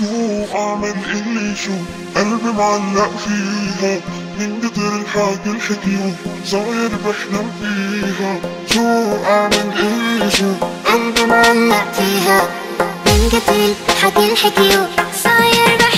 شو اعمل اللي يشوف قلبي معلق فيها. من كتر الحاج الحكيو صغير بحلم فيها. شو اعمل اللي يشوف قلبي معلق فيها. من كتر الحاج الحكيو صغير بحلم فيها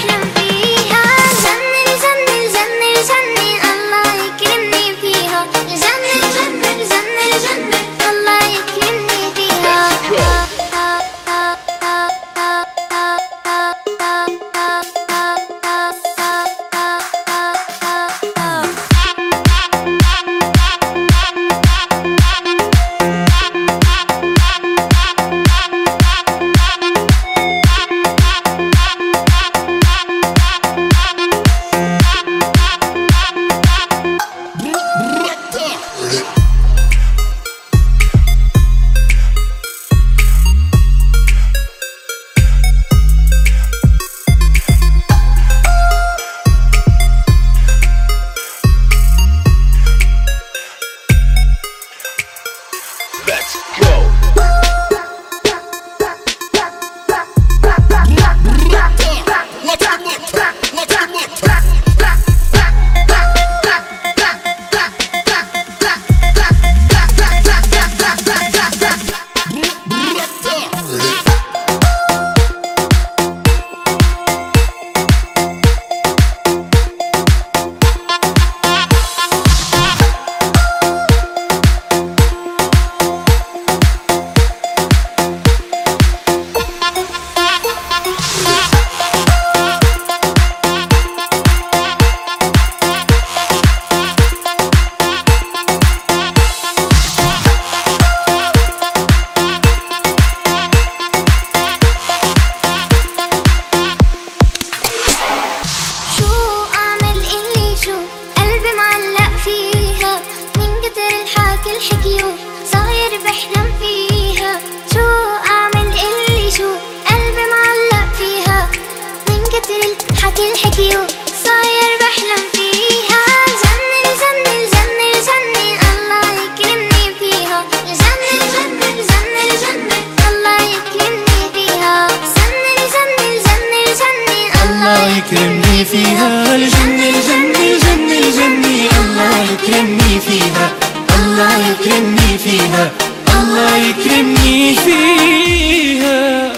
الله يكرمني فيها